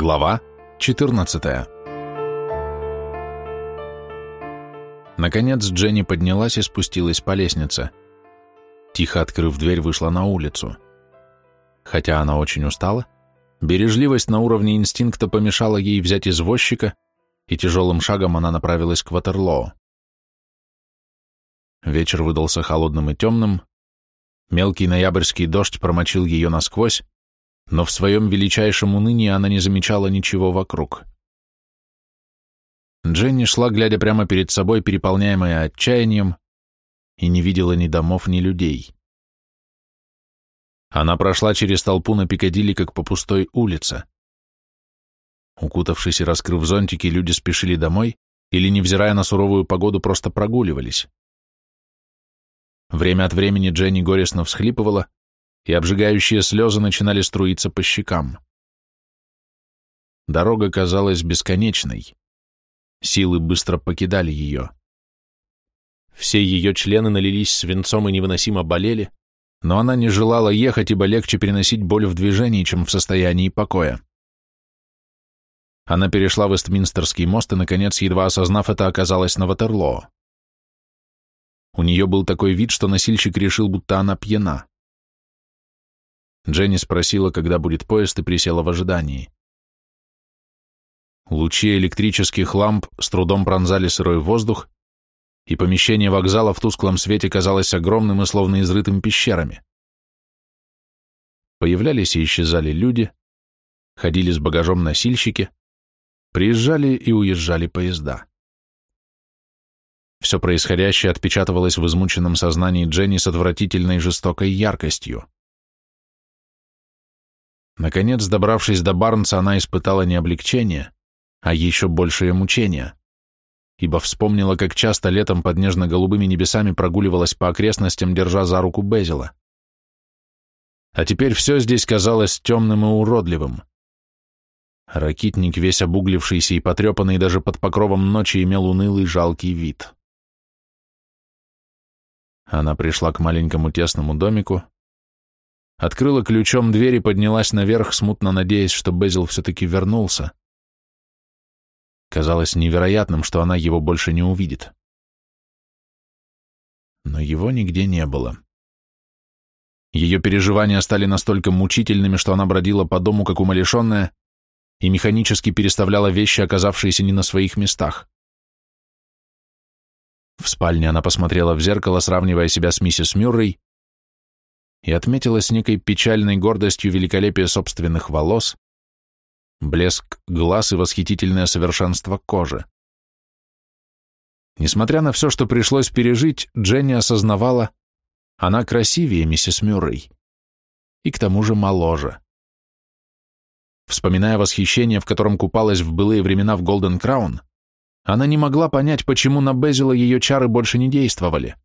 Глава 14 Наконец Дженни поднялась и спустилась по лестнице. Тихо открыв дверь, вышла на улицу. Хотя она очень устала, бережливость на уровне инстинкта помешала ей взять извозчика, и тяжелым шагом она направилась к Ватерлоо. Вечер выдался холодным и темным, мелкий ноябрьский дождь промочил ее насквозь, но в своем величайшем унынии она не замечала ничего вокруг. Дженни шла, глядя прямо перед собой, переполняемая отчаянием, и не видела ни домов, ни людей. Она прошла через толпу на Пикадилли, как по пустой улице. Укутавшись и раскрыв зонтики, люди спешили домой или, невзирая на суровую погоду, просто прогуливались. Время от времени Дженни горестно всхлипывала, и обжигающие слезы начинали струиться по щекам. Дорога казалась бесконечной. Силы быстро покидали ее. Все ее члены налились свинцом и невыносимо болели, но она не желала ехать, ибо легче переносить боль в движении, чем в состоянии покоя. Она перешла Вестминстерский мост и, наконец, едва осознав это, оказалась на Ватерлоо. У нее был такой вид, что носильщик решил, будто она пьяна. Дженни спросила, когда будет поезд, и присела в ожидании. Лучи электрических ламп с трудом пронзали сырой воздух, и помещение вокзала в тусклом свете казалось огромным и словно изрытым пещерами. Появлялись и исчезали люди, ходили с багажом носильщики, приезжали и уезжали поезда. Все происходящее отпечатывалось в измученном сознании Дженни с отвратительной жестокой яркостью. Наконец, добравшись до Барнса, она испытала не облегчение, а еще большее мучение, ибо вспомнила, как часто летом под нежно-голубыми небесами прогуливалась по окрестностям, держа за руку Безила. А теперь все здесь казалось темным и уродливым. Ракитник, весь обуглившийся и потрепанный даже под покровом ночи, имел унылый жалкий вид. Она пришла к маленькому тесному домику, открыла ключом дверь и поднялась наверх, смутно надеясь, что Безил все-таки вернулся. Казалось невероятным, что она его больше не увидит. Но его нигде не было. Ее переживания стали настолько мучительными, что она бродила по дому, как умалишенная, и механически переставляла вещи, оказавшиеся не на своих местах. В спальне она посмотрела в зеркало, сравнивая себя с миссис Мюррей, и отметила с некой печальной гордостью великолепие собственных волос, блеск глаз и восхитительное совершенство кожи. Несмотря на все, что пришлось пережить, Дженни осознавала, она красивее миссис Мюррей и к тому же моложе. Вспоминая восхищение, в котором купалась в былые времена в Голден Краун, она не могла понять, почему на Безила ее чары больше не действовали.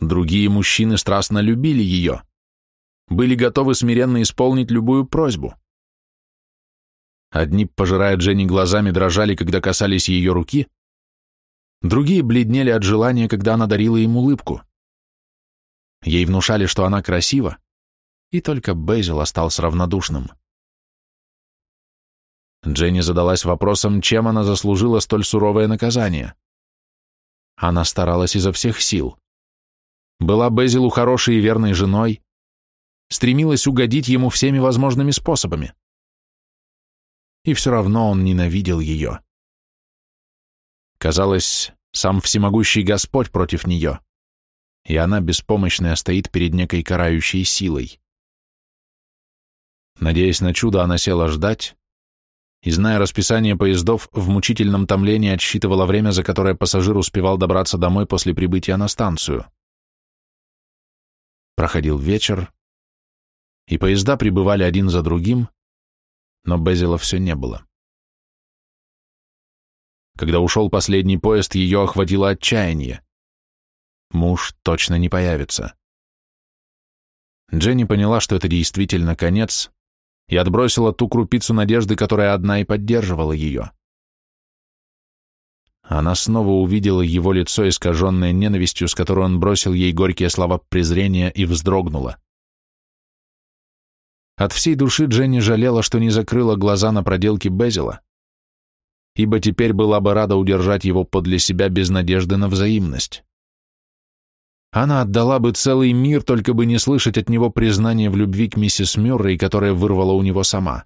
Другие мужчины страстно любили ее, были готовы смиренно исполнить любую просьбу. Одни, пожирая Дженни глазами, дрожали, когда касались ее руки, другие бледнели от желания, когда она дарила им улыбку. Ей внушали, что она красива, и только Бейзил остался равнодушным. Дженни задалась вопросом, чем она заслужила столь суровое наказание. Она старалась изо всех сил была Безилу хорошей и верной женой, стремилась угодить ему всеми возможными способами. И все равно он ненавидел ее. Казалось, сам всемогущий Господь против нее, и она, беспомощная, стоит перед некой карающей силой. Надеясь на чудо, она села ждать, и, зная расписание поездов, в мучительном томлении отсчитывала время, за которое пассажир успевал добраться домой после прибытия на станцию. Проходил вечер, и поезда прибывали один за другим, но Безила все не было. Когда ушел последний поезд, ее охватило отчаяние. Муж точно не появится. Дженни поняла, что это действительно конец, и отбросила ту крупицу надежды, которая одна и поддерживала ее. Она снова увидела его лицо, искаженное ненавистью, с которой он бросил ей горькие слова презрения, и вздрогнула. От всей души Дженни жалела, что не закрыла глаза на проделки Безила, ибо теперь была бы рада удержать его подле себя без надежды на взаимность. Она отдала бы целый мир, только бы не слышать от него признания в любви к миссис Мюррей, которая вырвала у него сама.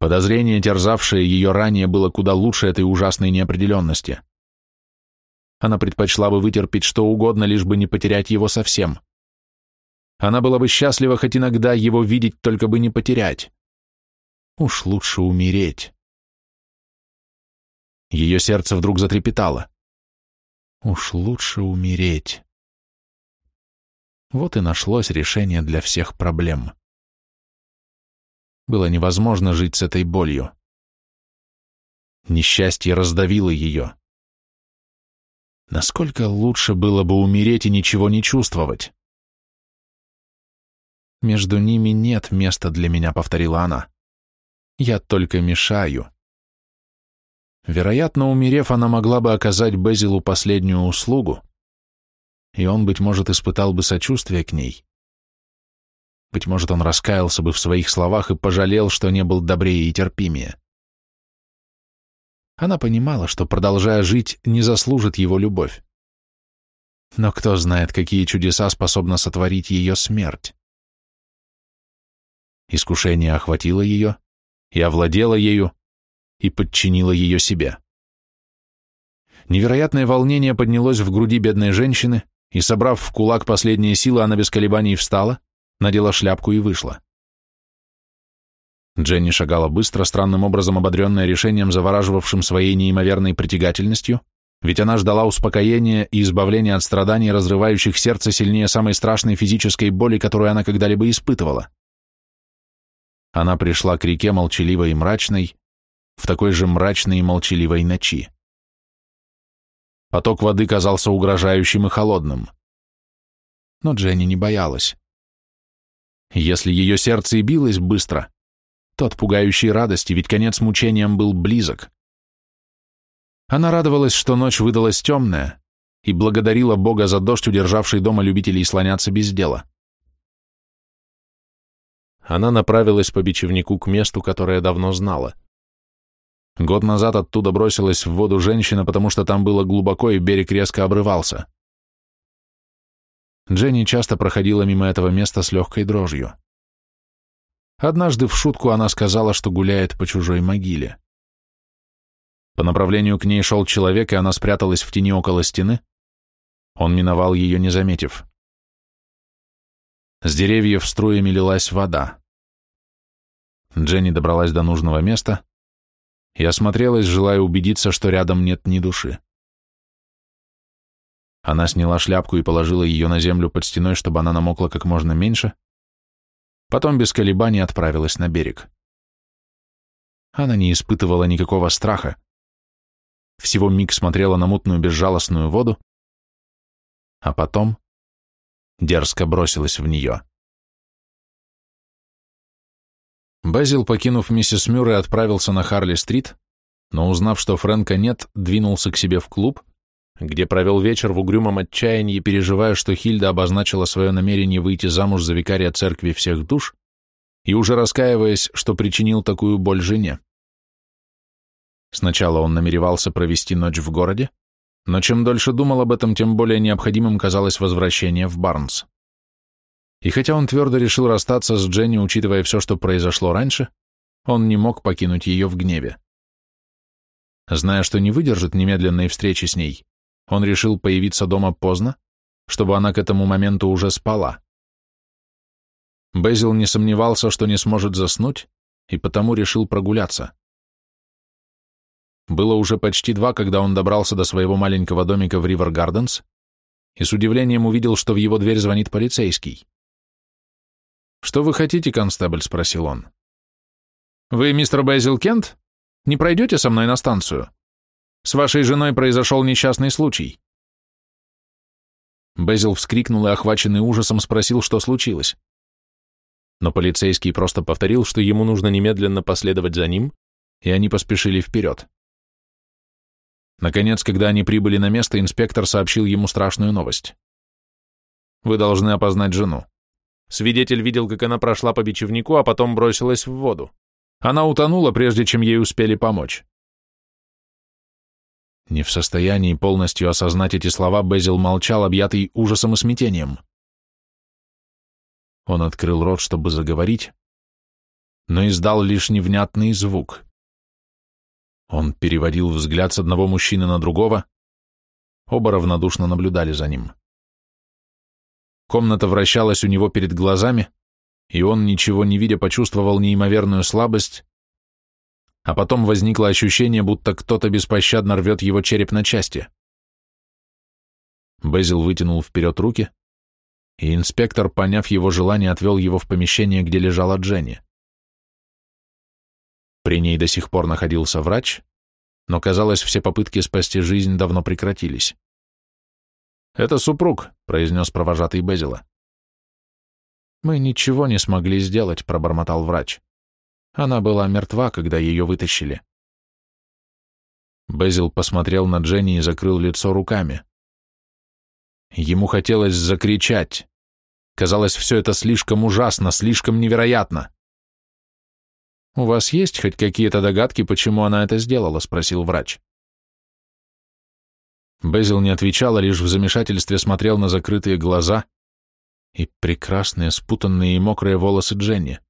Подозрение, терзавшее ее ранее, было куда лучше этой ужасной неопределенности. Она предпочла бы вытерпеть что угодно, лишь бы не потерять его совсем. Она была бы счастлива хоть иногда его видеть, только бы не потерять. Уж лучше умереть. Ее сердце вдруг затрепетало. Уж лучше умереть. Вот и нашлось решение для всех проблем. Было невозможно жить с этой болью. Несчастье раздавило ее. Насколько лучше было бы умереть и ничего не чувствовать? «Между ними нет места для меня», — повторила она. «Я только мешаю». Вероятно, умерев, она могла бы оказать Безилу последнюю услугу, и он, быть может, испытал бы сочувствие к ней. Быть может, он раскаялся бы в своих словах и пожалел, что не был добрее и терпимее. Она понимала, что, продолжая жить, не заслужит его любовь. Но кто знает, какие чудеса способна сотворить ее смерть. Искушение охватило ее и овладело ею, и подчинило ее себе. Невероятное волнение поднялось в груди бедной женщины, и, собрав в кулак последние силы, она без колебаний встала, надела шляпку и вышла. Дженни шагала быстро, странным образом ободренная решением, завораживавшим своей неимоверной притягательностью, ведь она ждала успокоения и избавления от страданий, разрывающих сердце сильнее самой страшной физической боли, которую она когда-либо испытывала. Она пришла к реке молчаливой и мрачной, в такой же мрачной и молчаливой ночи. Поток воды казался угрожающим и холодным. Но Дженни не боялась. Если ее сердце и билось быстро, то от пугающей радости, ведь конец мучениям был близок. Она радовалась, что ночь выдалась темная, и благодарила Бога за дождь, удержавший дома любителей слоняться без дела она направилась по бичевнику к месту, которое давно знала. Год назад оттуда бросилась в воду женщина, потому что там было глубоко и берег резко обрывался. Дженни часто проходила мимо этого места с легкой дрожью. Однажды в шутку она сказала, что гуляет по чужой могиле. По направлению к ней шел человек, и она спряталась в тени около стены. Он миновал ее, не заметив. С деревьев струями лилась вода. Дженни добралась до нужного места и осмотрелась, желая убедиться, что рядом нет ни души. Она сняла шляпку и положила ее на землю под стеной, чтобы она намокла как можно меньше, потом без колебаний отправилась на берег. Она не испытывала никакого страха, всего миг смотрела на мутную безжалостную воду, а потом дерзко бросилась в нее. Базил, покинув миссис Мюррей, отправился на Харли-стрит, но, узнав, что Фрэнка нет, двинулся к себе в клуб, где провел вечер в угрюмом отчаянии, переживая, что Хильда обозначила свое намерение выйти замуж за викария церкви всех душ, и уже раскаиваясь, что причинил такую боль жене. Сначала он намеревался провести ночь в городе, но чем дольше думал об этом, тем более необходимым казалось возвращение в Барнс. И хотя он твердо решил расстаться с Дженни, учитывая все, что произошло раньше, он не мог покинуть ее в гневе. Зная, что не выдержит немедленной встречи с ней, он решил появиться дома поздно, чтобы она к этому моменту уже спала. Безил не сомневался, что не сможет заснуть, и потому решил прогуляться. Было уже почти два, когда он добрался до своего маленького домика в Ривер Гарденс и с удивлением увидел, что в его дверь звонит полицейский. «Что вы хотите, констебль?» — спросил он. «Вы мистер Безил Кент? Не пройдете со мной на станцию? С вашей женой произошел несчастный случай». Безил вскрикнул и, охваченный ужасом, спросил, что случилось. Но полицейский просто повторил, что ему нужно немедленно последовать за ним, и они поспешили вперед. Наконец, когда они прибыли на место, инспектор сообщил ему страшную новость. «Вы должны опознать жену. Свидетель видел, как она прошла по бечевнику, а потом бросилась в воду. Она утонула, прежде чем ей успели помочь. Не в состоянии полностью осознать эти слова, Безил молчал, объятый ужасом и смятением. Он открыл рот, чтобы заговорить, но издал лишь невнятный звук. Он переводил взгляд с одного мужчины на другого, оба равнодушно наблюдали за ним. Комната вращалась у него перед глазами, и он, ничего не видя, почувствовал неимоверную слабость, а потом возникло ощущение, будто кто-то беспощадно рвет его череп на части. Безил вытянул вперед руки, и инспектор, поняв его желание, отвел его в помещение, где лежала Дженни. При ней до сих пор находился врач, но, казалось, все попытки спасти жизнь давно прекратились. «Это супруг», — произнес провожатый Безила. «Мы ничего не смогли сделать», — пробормотал врач. «Она была мертва, когда ее вытащили». Безил посмотрел на Дженни и закрыл лицо руками. Ему хотелось закричать. Казалось, все это слишком ужасно, слишком невероятно. «У вас есть хоть какие-то догадки, почему она это сделала?» — спросил врач. Безил не отвечал, а лишь в замешательстве смотрел на закрытые глаза и прекрасные спутанные и мокрые волосы Дженни.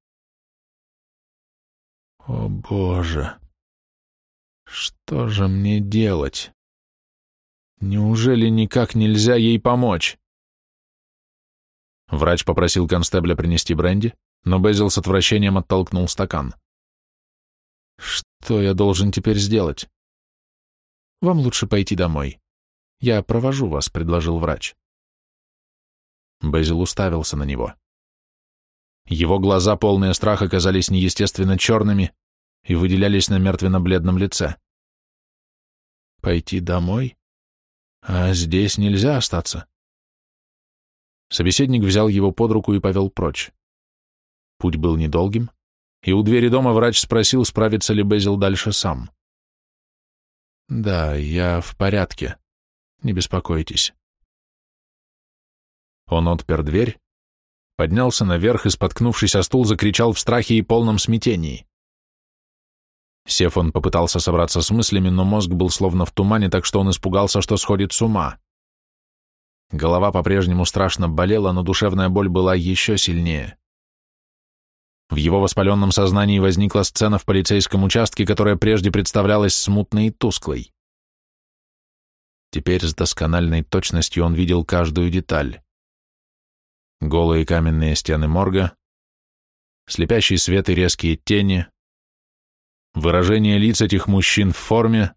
«О, Боже! Что же мне делать? Неужели никак нельзя ей помочь?» Врач попросил констебля принести бренди, но Безил с отвращением оттолкнул стакан. «Что я должен теперь сделать?» «Вам лучше пойти домой. «Я провожу вас», — предложил врач. Безил уставился на него. Его глаза, полные страха, казались неестественно черными и выделялись на мертвенно-бледном лице. «Пойти домой? А здесь нельзя остаться?» Собеседник взял его под руку и повел прочь. Путь был недолгим, и у двери дома врач спросил, справится ли Безил дальше сам. «Да, я в порядке», не беспокойтесь. Он отпер дверь, поднялся наверх и, споткнувшись о стул, закричал в страхе и полном смятении. Сев, он попытался собраться с мыслями, но мозг был словно в тумане, так что он испугался, что сходит с ума. Голова по-прежнему страшно болела, но душевная боль была еще сильнее. В его воспаленном сознании возникла сцена в полицейском участке, которая прежде представлялась смутной и тусклой. Теперь с доскональной точностью он видел каждую деталь. Голые каменные стены морга, слепящий свет и резкие тени, выражение лиц этих мужчин в форме,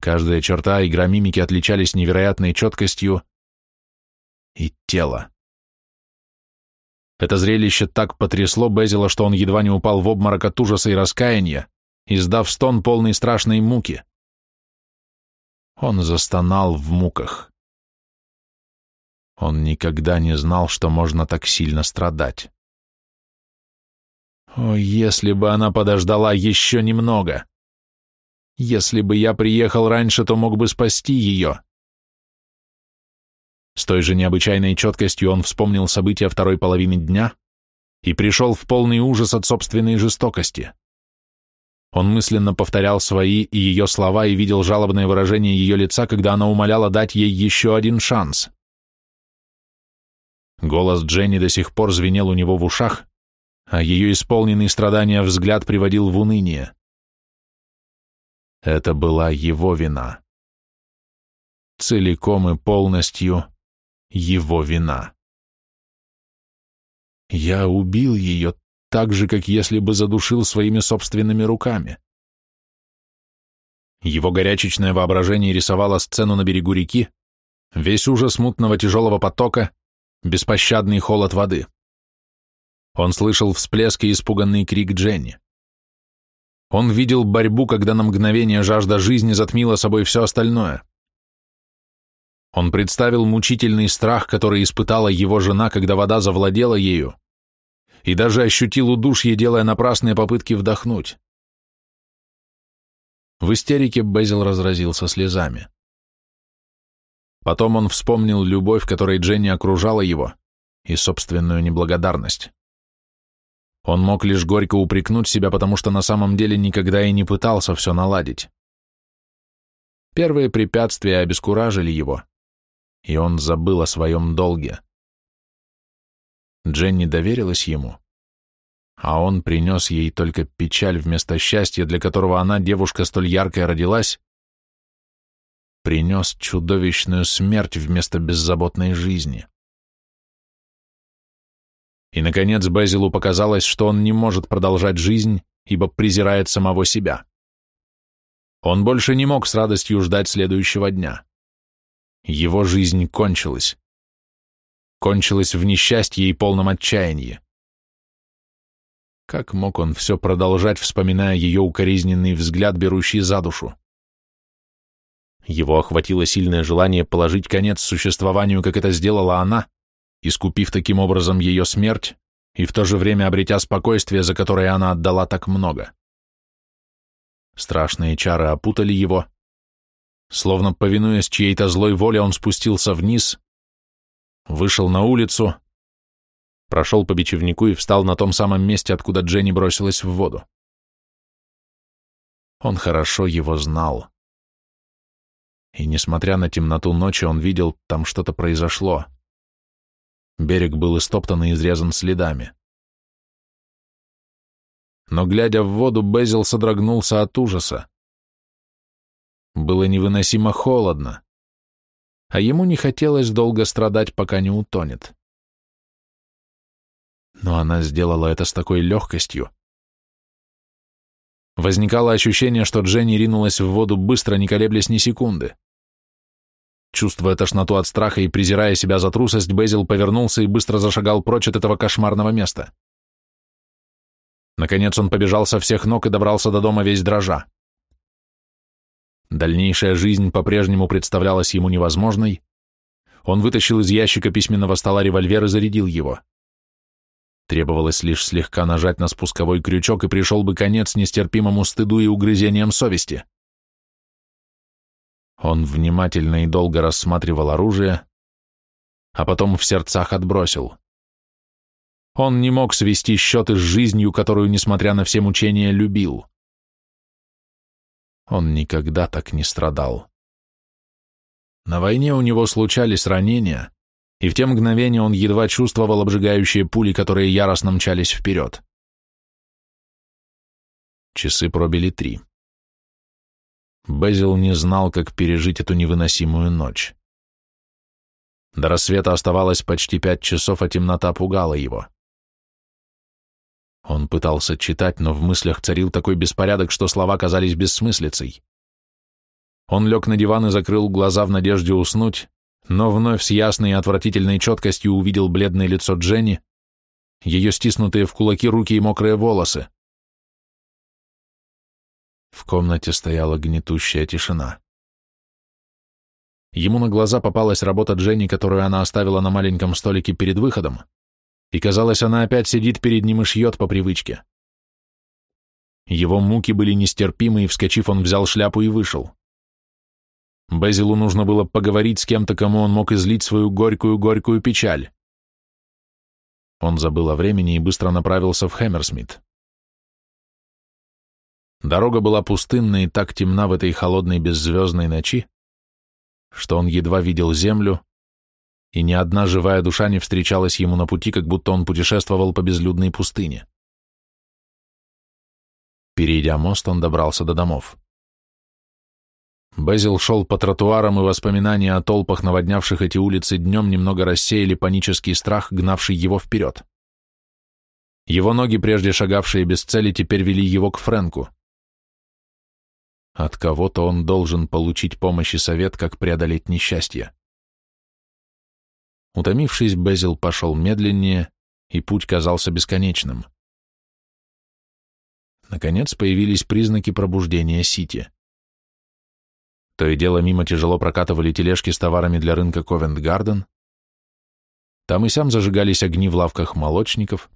каждая черта и игра мимики отличались невероятной четкостью, и тело. Это зрелище так потрясло Безила, что он едва не упал в обморок от ужаса и раскаяния, издав стон полный страшной муки. Он застонал в муках. Он никогда не знал, что можно так сильно страдать. О, если бы она подождала еще немного! Если бы я приехал раньше, то мог бы спасти ее. С той же необычайной четкостью он вспомнил события второй половины дня и пришел в полный ужас от собственной жестокости. Он мысленно повторял свои и ее слова и видел жалобное выражение ее лица, когда она умоляла дать ей еще один шанс. Голос Дженни до сих пор звенел у него в ушах, а ее исполненный страдания взгляд приводил в уныние. Это была его вина. Целиком и полностью его вина. Я убил ее так же, как если бы задушил своими собственными руками. Его горячечное воображение рисовало сцену на берегу реки, весь ужас мутного тяжелого потока, беспощадный холод воды. Он слышал всплеск и испуганный крик Дженни. Он видел борьбу, когда на мгновение жажда жизни затмила собой все остальное. Он представил мучительный страх, который испытала его жена, когда вода завладела ею, и даже ощутил удушье, делая напрасные попытки вдохнуть. В истерике Безил разразился слезами. Потом он вспомнил любовь, которой Дженни окружала его, и собственную неблагодарность. Он мог лишь горько упрекнуть себя, потому что на самом деле никогда и не пытался все наладить. Первые препятствия обескуражили его, и он забыл о своем долге. Дженни доверилась ему, а он принес ей только печаль вместо счастья, для которого она, девушка столь яркая, родилась, принес чудовищную смерть вместо беззаботной жизни. И, наконец, Безилу показалось, что он не может продолжать жизнь, ибо презирает самого себя. Он больше не мог с радостью ждать следующего дня. Его жизнь кончилась. Кончилась в несчастье и полном отчаянии. Как мог он все продолжать, вспоминая ее укоризненный взгляд, берущий за душу? Его охватило сильное желание положить конец существованию, как это сделала она, искупив таким образом ее смерть и в то же время обретя спокойствие, за которое она отдала так много. Страшные чары опутали его. Словно повинуясь чьей-то злой воле, он спустился вниз, вышел на улицу, прошел по бичевнику и встал на том самом месте, откуда Дженни бросилась в воду. Он хорошо его знал. И, несмотря на темноту ночи, он видел, там что-то произошло. Берег был истоптан и изрезан следами. Но, глядя в воду, Безил содрогнулся от ужаса. Было невыносимо холодно, а ему не хотелось долго страдать, пока не утонет. Но она сделала это с такой легкостью. Возникало ощущение, что Дженни ринулась в воду быстро, не колеблясь ни секунды. Чувствуя тошноту от страха и презирая себя за трусость, Безил повернулся и быстро зашагал прочь от этого кошмарного места. Наконец он побежал со всех ног и добрался до дома весь дрожа. Дальнейшая жизнь по-прежнему представлялась ему невозможной. Он вытащил из ящика письменного стола револьвер и зарядил его. Требовалось лишь слегка нажать на спусковой крючок, и пришел бы конец нестерпимому стыду и угрызениям совести. Он внимательно и долго рассматривал оружие, а потом в сердцах отбросил. Он не мог свести счеты с жизнью, которую, несмотря на все мучения, любил. Он никогда так не страдал. На войне у него случались ранения, и в те мгновения он едва чувствовал обжигающие пули, которые яростно мчались вперед. Часы пробили три. Безил не знал, как пережить эту невыносимую ночь. До рассвета оставалось почти пять часов, а темнота пугала его. Он пытался читать, но в мыслях царил такой беспорядок, что слова казались бессмыслицей. Он лег на диван и закрыл глаза в надежде уснуть, но вновь с ясной и отвратительной четкостью увидел бледное лицо Дженни, ее стиснутые в кулаки руки и мокрые волосы. В комнате стояла гнетущая тишина. Ему на глаза попалась работа Дженни, которую она оставила на маленьком столике перед выходом, и казалось, она опять сидит перед ним и шьет по привычке. Его муки были нестерпимы, и, вскочив, он взял шляпу и вышел. Безилу нужно было поговорить с кем-то, кому он мог излить свою горькую-горькую печаль. Он забыл о времени и быстро направился в Хэмерсмит. Дорога была пустынна и так темна в этой холодной беззвездной ночи, что он едва видел землю, и ни одна живая душа не встречалась ему на пути, как будто он путешествовал по безлюдной пустыне. Перейдя мост, он добрался до домов. Безил шел по тротуарам, и воспоминания о толпах, наводнявших эти улицы днем, немного рассеяли панический страх, гнавший его вперед. Его ноги, прежде шагавшие без цели, теперь вели его к Фрэнку. От кого-то он должен получить помощь и совет, как преодолеть несчастье. Утомившись, Безил пошел медленнее, и путь казался бесконечным. Наконец появились признаки пробуждения Сити. То и дело мимо тяжело прокатывали тележки с товарами для рынка Ковент-Гарден. Там и сям зажигались огни в лавках молочников.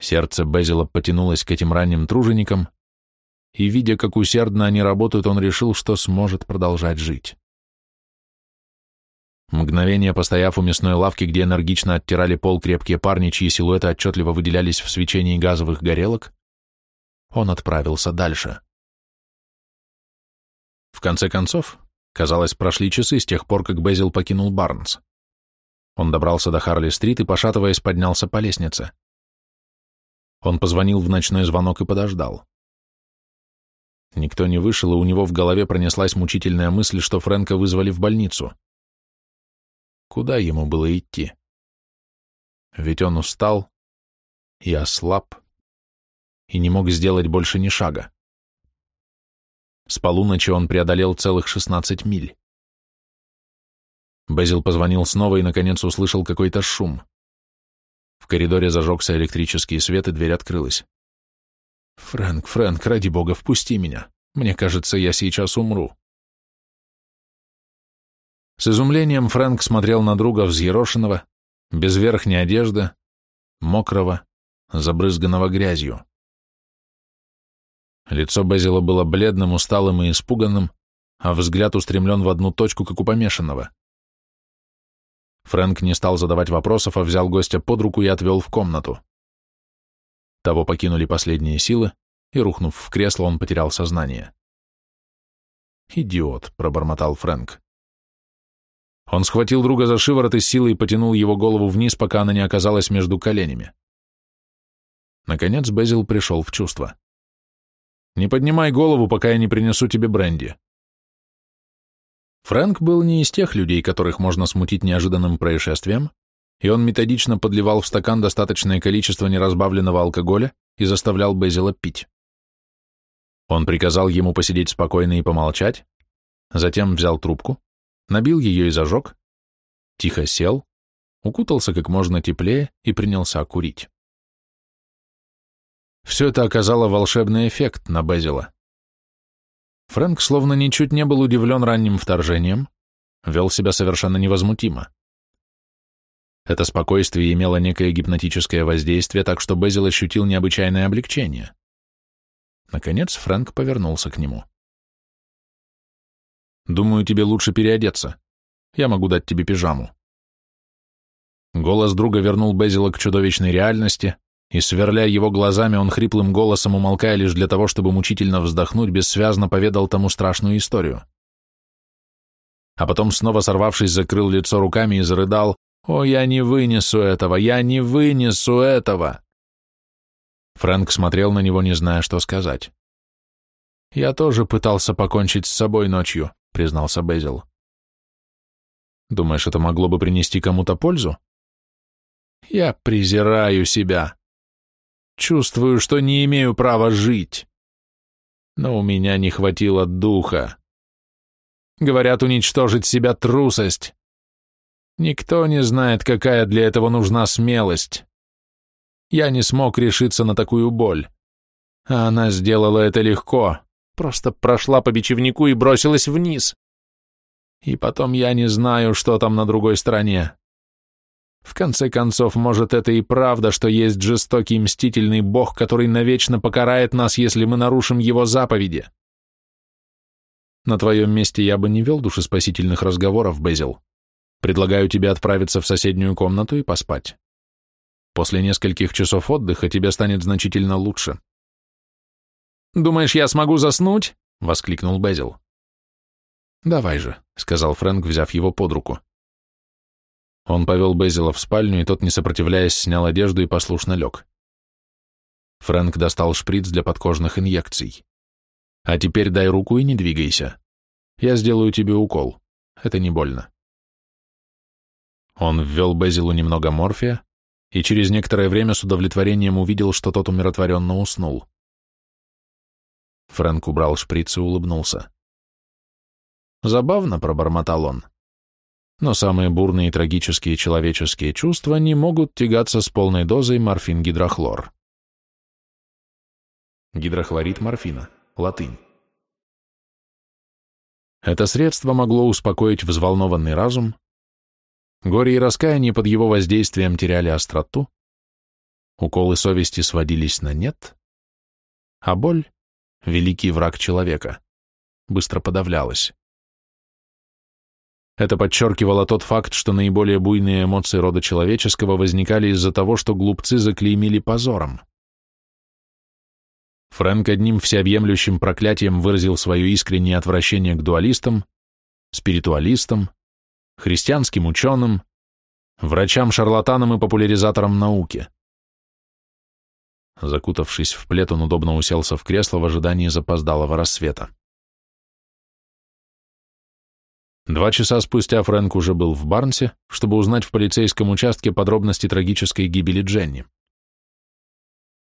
Сердце Безила потянулось к этим ранним труженикам, и, видя, как усердно они работают, он решил, что сможет продолжать жить. Мгновение постояв у мясной лавки, где энергично оттирали пол крепкие парни, чьи силуэты отчетливо выделялись в свечении газовых горелок, он отправился дальше. В конце концов, казалось, прошли часы с тех пор, как Безил покинул Барнс. Он добрался до Харли-стрит и, пошатываясь, поднялся по лестнице. Он позвонил в ночной звонок и подождал. Никто не вышел, и у него в голове пронеслась мучительная мысль, что Фрэнка вызвали в больницу. Куда ему было идти? Ведь он устал и ослаб, и не мог сделать больше ни шага. С полуночи он преодолел целых 16 миль. Безил позвонил снова и, наконец, услышал какой-то шум. В коридоре зажегся электрический свет, и дверь открылась. «Фрэнк, Фрэнк, ради бога, впусти меня. Мне кажется, я сейчас умру». С изумлением Фрэнк смотрел на друга взъерошенного, без верхней одежды, мокрого, забрызганного грязью. Лицо Безила было бледным, усталым и испуганным, а взгляд устремлен в одну точку, как у помешанного. Фрэнк не стал задавать вопросов, а взял гостя под руку и отвел в комнату. Того покинули последние силы, и, рухнув в кресло, он потерял сознание. «Идиот», — пробормотал Фрэнк. Он схватил друга за шиворот и силой потянул его голову вниз, пока она не оказалась между коленями. Наконец Безил пришел в чувство. «Не поднимай голову, пока я не принесу тебе бренди». Фрэнк был не из тех людей, которых можно смутить неожиданным происшествием, и он методично подливал в стакан достаточное количество неразбавленного алкоголя и заставлял Безила пить. Он приказал ему посидеть спокойно и помолчать, затем взял трубку, набил ее и зажег, тихо сел, укутался как можно теплее и принялся курить. Все это оказало волшебный эффект на Безила. Фрэнк словно ничуть не был удивлен ранним вторжением, вел себя совершенно невозмутимо. Это спокойствие имело некое гипнотическое воздействие, так что Безил ощутил необычайное облегчение. Наконец Фрэнк повернулся к нему. «Думаю, тебе лучше переодеться. Я могу дать тебе пижаму». Голос друга вернул Безила к чудовищной реальности, и, сверляя его глазами, он хриплым голосом, умолкая лишь для того, чтобы мучительно вздохнуть, бессвязно поведал тому страшную историю. А потом, снова сорвавшись, закрыл лицо руками и зарыдал «О, я не вынесу этого! Я не вынесу этого!» Фрэнк смотрел на него, не зная, что сказать. «Я тоже пытался покончить с собой ночью», — признался Безил. «Думаешь, это могло бы принести кому-то пользу?» «Я презираю себя. Чувствую, что не имею права жить. Но у меня не хватило духа. Говорят, уничтожить себя трусость. Никто не знает, какая для этого нужна смелость. Я не смог решиться на такую боль. А она сделала это легко, просто прошла по бичевнику и бросилась вниз. И потом я не знаю, что там на другой стороне. В конце концов, может, это и правда, что есть жестокий мстительный бог, который навечно покарает нас, если мы нарушим его заповеди. На твоем месте я бы не вел душеспасительных разговоров, Безил. Предлагаю тебе отправиться в соседнюю комнату и поспать. После нескольких часов отдыха тебе станет значительно лучше. «Думаешь, я смогу заснуть?» — воскликнул Безил. «Давай же», — сказал Фрэнк, взяв его под руку. Он повел Безила в спальню, и тот, не сопротивляясь, снял одежду и послушно лег. Фрэнк достал шприц для подкожных инъекций. «А теперь дай руку и не двигайся. Я сделаю тебе укол. Это не больно». Он ввел Безилу немного морфия и через некоторое время с удовлетворением увидел, что тот умиротворенно уснул. Фрэнк убрал шприц и улыбнулся. «Забавно», — пробормотал он. «Но самые бурные и трагические человеческие чувства не могут тягаться с полной дозой морфин-гидрохлор». Гидрохлорид морфина. Латынь. Это средство могло успокоить взволнованный разум, Горе и раскаяние под его воздействием теряли остроту, уколы совести сводились на нет, а боль, великий враг человека, быстро подавлялась. Это подчеркивало тот факт, что наиболее буйные эмоции рода человеческого возникали из-за того, что глупцы заклеймили позором. Фрэнк одним всеобъемлющим проклятием выразил свое искреннее отвращение к дуалистам, спиритуалистам, христианским ученым, врачам-шарлатанам и популяризаторам науки. Закутавшись в плед, он удобно уселся в кресло в ожидании запоздалого рассвета. Два часа спустя Фрэнк уже был в Барнсе, чтобы узнать в полицейском участке подробности трагической гибели Дженни.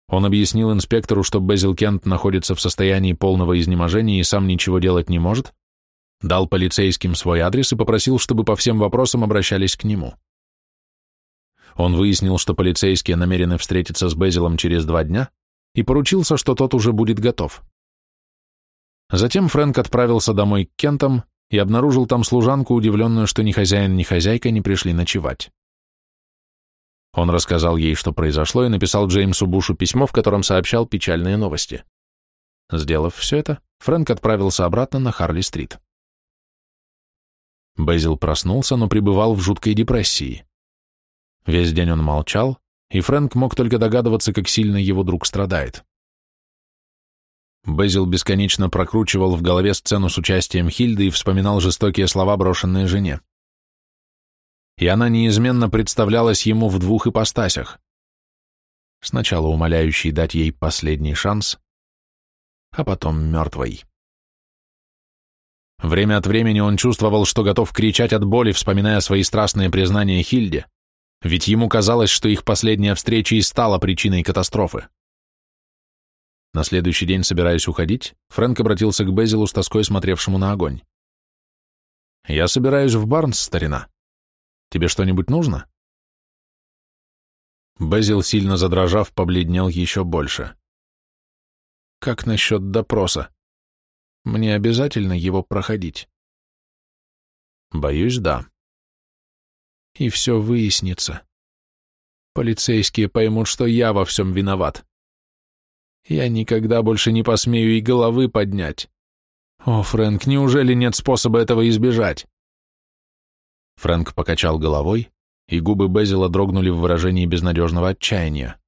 Он объяснил инспектору, что Безил Кент находится в состоянии полного изнеможения и сам ничего делать не может, дал полицейским свой адрес и попросил, чтобы по всем вопросам обращались к нему. Он выяснил, что полицейские намерены встретиться с Безилом через два дня и поручился, что тот уже будет готов. Затем Фрэнк отправился домой к Кентам и обнаружил там служанку, удивленную, что ни хозяин, ни хозяйка не пришли ночевать. Он рассказал ей, что произошло, и написал Джеймсу Бушу письмо, в котором сообщал печальные новости. Сделав все это, Фрэнк отправился обратно на Харли-стрит. Безил проснулся, но пребывал в жуткой депрессии. Весь день он молчал, и Фрэнк мог только догадываться, как сильно его друг страдает. Безил бесконечно прокручивал в голове сцену с участием Хильды и вспоминал жестокие слова, брошенные жене. И она неизменно представлялась ему в двух ипостасях. Сначала умоляющий дать ей последний шанс, а потом мертвой. Время от времени он чувствовал, что готов кричать от боли, вспоминая свои страстные признания Хильде, ведь ему казалось, что их последняя встреча и стала причиной катастрофы. На следующий день, собираясь уходить, Фрэнк обратился к Безилу с тоской, смотревшему на огонь. «Я собираюсь в Барнс, старина. Тебе что-нибудь нужно?» Безил, сильно задрожав, побледнел еще больше. «Как насчет допроса? Мне обязательно его проходить?» «Боюсь, да», и все выяснится. Полицейские поймут, что я во всем виноват. Я никогда больше не посмею и головы поднять. О, Фрэнк, неужели нет способа этого избежать? Фрэнк покачал головой, и губы Безила дрогнули в выражении безнадежного отчаяния.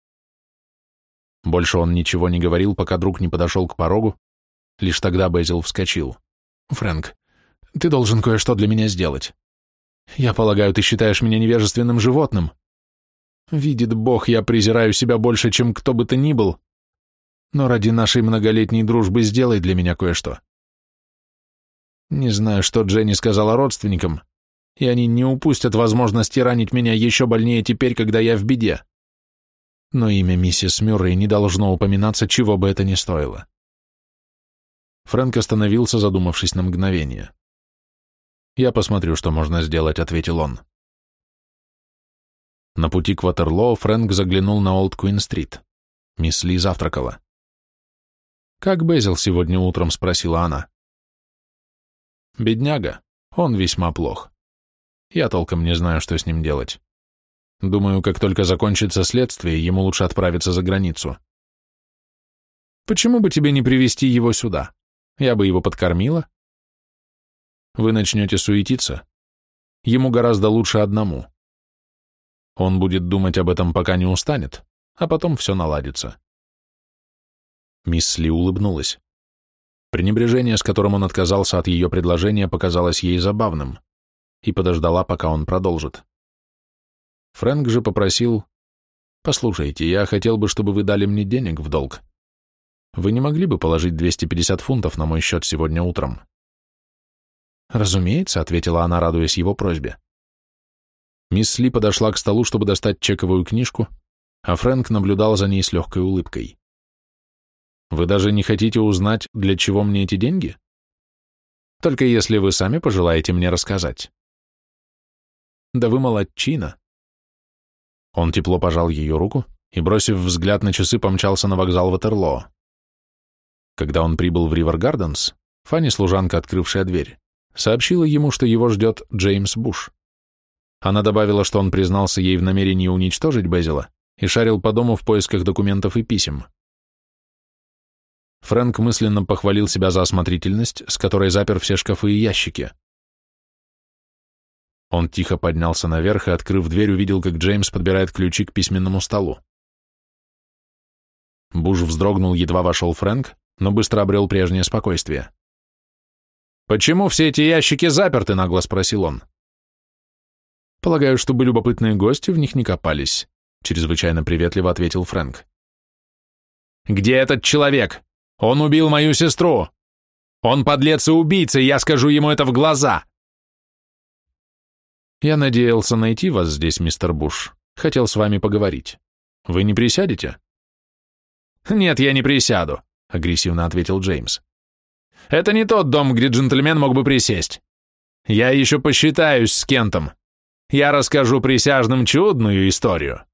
Больше он ничего не говорил, пока друг не подошел к порогу, лишь тогда Безил вскочил. «Фрэнк, ты должен кое-что для меня сделать. Я полагаю, ты считаешь меня невежественным животным. Видит Бог, я презираю себя больше, чем кто бы то ни был. Но ради нашей многолетней дружбы сделай для меня кое-что. Не знаю, что Дженни сказала родственникам, и они не упустят возможности ранить меня еще больнее теперь, когда я в беде. Но имя миссис Мюррей не должно упоминаться, чего бы это ни стоило. Фрэнк остановился, задумавшись на мгновение. «Я посмотрю, что можно сделать», — ответил он. На пути к Ватерлоо Фрэнк заглянул на Олд Куин-стрит. Мисс Ли завтракала. «Как Безил сегодня утром?» — спросила она. «Бедняга, он весьма плох. Я толком не знаю, что с ним делать. Думаю, как только закончится следствие, ему лучше отправиться за границу. Почему бы тебе не привести его сюда? Я бы его подкормила, вы начнете суетиться. Ему гораздо лучше одному. Он будет думать об этом, пока не устанет, а потом все наладится. Мисс Ли улыбнулась. Пренебрежение, с которым он отказался от ее предложения, показалось ей забавным, и подождала, пока он продолжит. Фрэнк же попросил, «Послушайте, я хотел бы, чтобы вы дали мне денег в долг. Вы не могли бы положить 250 фунтов на мой счет сегодня утром?» «Разумеется», — ответила она, радуясь его просьбе. Мисс Ли подошла к столу, чтобы достать чековую книжку, а Фрэнк наблюдал за ней с легкой улыбкой. «Вы даже не хотите узнать, для чего мне эти деньги? Только если вы сами пожелаете мне рассказать». «Да вы молодчина». Он тепло пожал ее руку и, бросив взгляд на часы, помчался на вокзал Ватерлоо. Когда он прибыл в Ривер Гарденс, Фанни, служанка, открывшая дверь, сообщила ему, что его ждет Джеймс Буш. Она добавила, что он признался ей в намерении уничтожить Безила и шарил по дому в поисках документов и писем. Фрэнк мысленно похвалил себя за осмотрительность, с которой запер все шкафы и ящики. Он тихо поднялся наверх и, открыв дверь, увидел, как Джеймс подбирает ключи к письменному столу. Буш вздрогнул, едва вошел Фрэнк, но быстро обрел прежнее спокойствие. «Почему все эти ящики заперты?» — нагло спросил он. «Полагаю, чтобы любопытные гости в них не копались», — чрезвычайно приветливо ответил Фрэнк. «Где этот человек? Он убил мою сестру! Он подлец и убийца, я скажу ему это в глаза!» «Я надеялся найти вас здесь, мистер Буш. Хотел с вами поговорить. Вы не присядете?» «Нет, я не присяду», — агрессивно ответил Джеймс. «Это не тот дом, где джентльмен мог бы присесть. Я еще посчитаюсь с Кентом. Я расскажу присяжным чудную историю.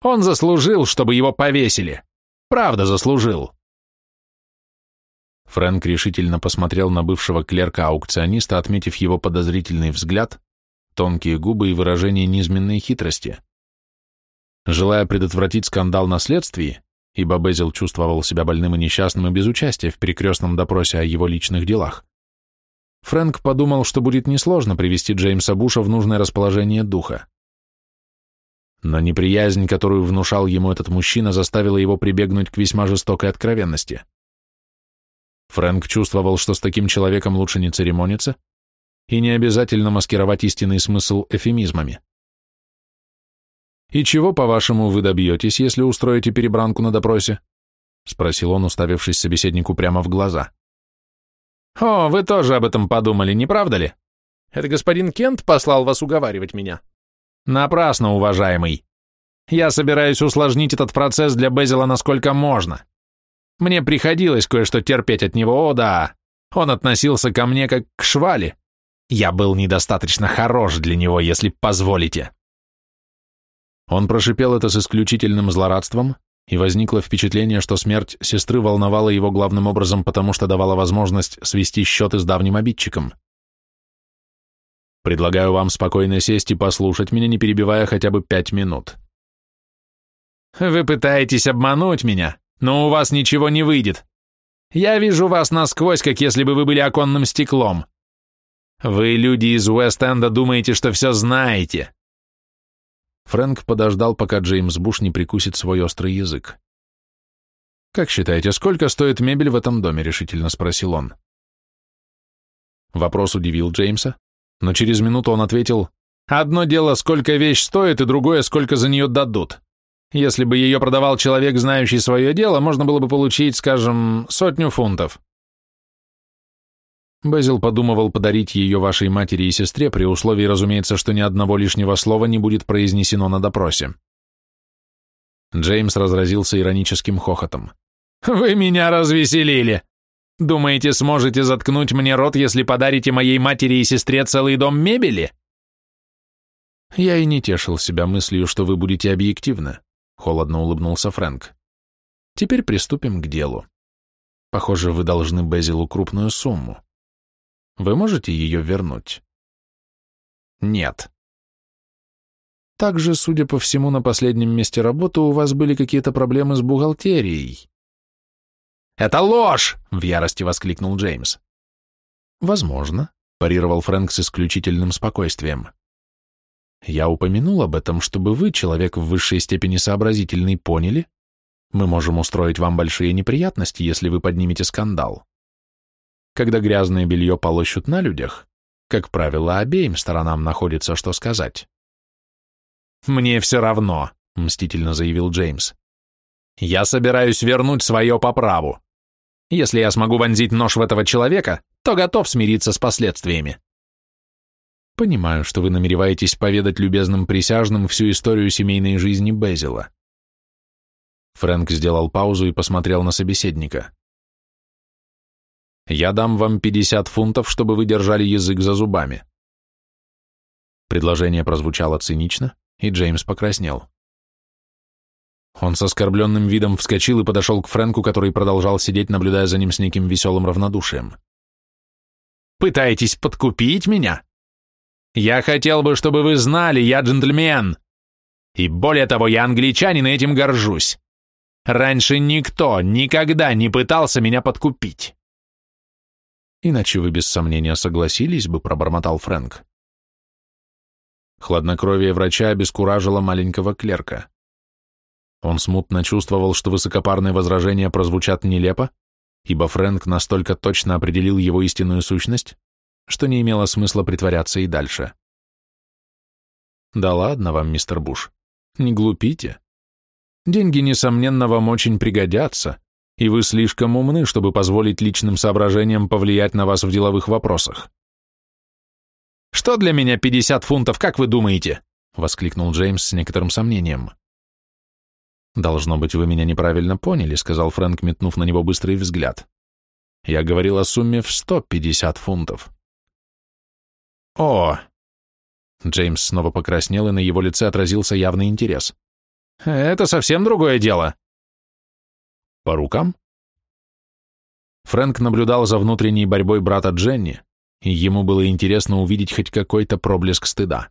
Он заслужил, чтобы его повесили. Правда заслужил». Фрэнк решительно посмотрел на бывшего клерка-аукциониста, отметив его подозрительный взгляд, тонкие губы и выражение низменной хитрости. Желая предотвратить скандал на следствии, ибо Безил чувствовал себя больным и несчастным и без участия в перекрестном допросе о его личных делах, Фрэнк подумал, что будет несложно привести Джеймса Буша в нужное расположение духа. Но неприязнь, которую внушал ему этот мужчина, заставила его прибегнуть к весьма жестокой откровенности. Фрэнк чувствовал, что с таким человеком лучше не церемониться, и не обязательно маскировать истинный смысл эфемизмами. «И чего, по-вашему, вы добьетесь, если устроите перебранку на допросе?» — спросил он, уставившись собеседнику прямо в глаза. «О, вы тоже об этом подумали, не правда ли? Это господин Кент послал вас уговаривать меня?» «Напрасно, уважаемый. Я собираюсь усложнить этот процесс для Безила насколько можно. Мне приходилось кое-что терпеть от него, о да. Он относился ко мне как к швали. Я был недостаточно хорош для него, если позволите. Он прошипел это с исключительным злорадством, и возникло впечатление, что смерть сестры волновала его главным образом потому, что давала возможность свести счеты с давним обидчиком. Предлагаю вам спокойно сесть и послушать меня, не перебивая хотя бы пять минут. Вы пытаетесь обмануть меня, но у вас ничего не выйдет. Я вижу вас насквозь, как если бы вы были оконным стеклом. Вы, люди из Уэст-Энда, думаете, что все знаете. Фрэнк подождал, пока Джеймс Буш не прикусит свой острый язык. «Как считаете, сколько стоит мебель в этом доме?» — решительно спросил он. Вопрос удивил Джеймса, но через минуту он ответил, «Одно дело, сколько вещь стоит, и другое, сколько за нее дадут. Если бы ее продавал человек, знающий свое дело, можно было бы получить, скажем, сотню фунтов. Безил подумывал подарить ее вашей матери и сестре при условии, разумеется, что ни одного лишнего слова не будет произнесено на допросе. Джеймс разразился ироническим хохотом. «Вы меня развеселили! Думаете, сможете заткнуть мне рот, если подарите моей матери и сестре целый дом мебели?» «Я и не тешил себя мыслью, что вы будете объективны», — холодно улыбнулся Фрэнк. «Теперь приступим к делу. Похоже, вы должны Безилу крупную сумму. Вы можете ее вернуть? Нет. Также, судя по всему, на последнем месте работы у вас были какие-то проблемы с бухгалтерией. «Это ложь!» — в ярости воскликнул Джеймс. «Возможно», — парировал Фрэнк с исключительным спокойствием. «Я упомянул об этом, чтобы вы, человек в высшей степени сообразительный, поняли, мы можем устроить вам большие неприятности, если вы поднимете скандал. Когда грязное белье полощут на людях, как правило, обеим сторонам находится что сказать. «Мне все равно», — мстительно заявил Джеймс. «Я собираюсь вернуть свое по праву. Если я смогу вонзить нож в этого человека, то готов смириться с последствиями». Понимаю, что вы намереваетесь поведать любезным присяжным всю историю семейной жизни Безила. Фрэнк сделал паузу и посмотрел на собеседника. Я дам вам 50 фунтов, чтобы вы держали язык за зубами. Предложение прозвучало цинично, и Джеймс покраснел. Он с оскорбленным видом вскочил и подошел к Фрэнку, который продолжал сидеть, наблюдая за ним с неким веселым равнодушием. «Пытаетесь подкупить меня? Я хотел бы, чтобы вы знали, я джентльмен. И более того, я англичанин и этим горжусь. Раньше никто никогда не пытался меня подкупить. Иначе вы без сомнения согласились бы, пробормотал Фрэнк. Хладнокровие врача обескуражило маленького клерка. Он смутно чувствовал, что высокопарные возражения прозвучат нелепо, ибо Фрэнк настолько точно определил его истинную сущность, что не имело смысла притворяться и дальше. «Да ладно вам, мистер Буш, не глупите. Деньги, несомненно, вам очень пригодятся, и вы слишком умны, чтобы позволить личным соображениям повлиять на вас в деловых вопросах. «Что для меня 50 фунтов, как вы думаете?» — воскликнул Джеймс с некоторым сомнением. «Должно быть, вы меня неправильно поняли», — сказал Фрэнк, метнув на него быстрый взгляд. «Я говорил о сумме в 150 фунтов». «О!» Джеймс снова покраснел, и на его лице отразился явный интерес. «Это совсем другое дело». «По рукам?» Фрэнк наблюдал за внутренней борьбой брата Дженни, и ему было интересно увидеть хоть какой-то проблеск стыда.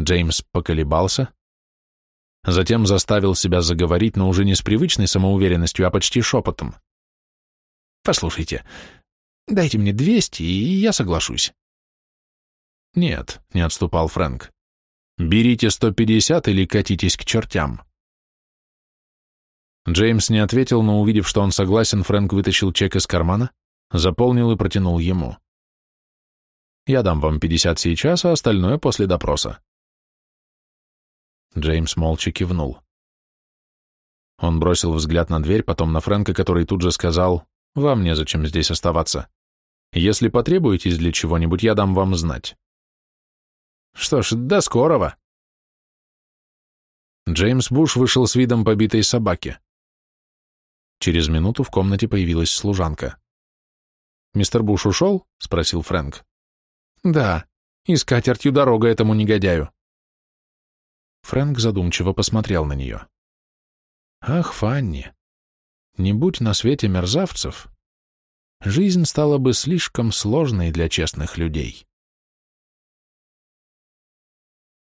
Джеймс поколебался, затем заставил себя заговорить, но уже не с привычной самоуверенностью, а почти шепотом. «Послушайте, дайте мне двести, и я соглашусь». «Нет», — не отступал Фрэнк. «Берите сто пятьдесят или катитесь к чертям». Джеймс не ответил, но увидев, что он согласен, Фрэнк вытащил чек из кармана, заполнил и протянул ему. «Я дам вам пятьдесят сейчас, а остальное после допроса». Джеймс молча кивнул. Он бросил взгляд на дверь, потом на Фрэнка, который тут же сказал, «Вам незачем здесь оставаться. Если потребуетесь для чего-нибудь, я дам вам знать». «Что ж, до скорого!» Джеймс Буш вышел с видом побитой собаки. Через минуту в комнате появилась служанка. «Мистер Буш ушел?» — спросил Фрэнк. «Да, и с дорога этому негодяю». Фрэнк задумчиво посмотрел на нее. «Ах, Фанни, не будь на свете мерзавцев, жизнь стала бы слишком сложной для честных людей».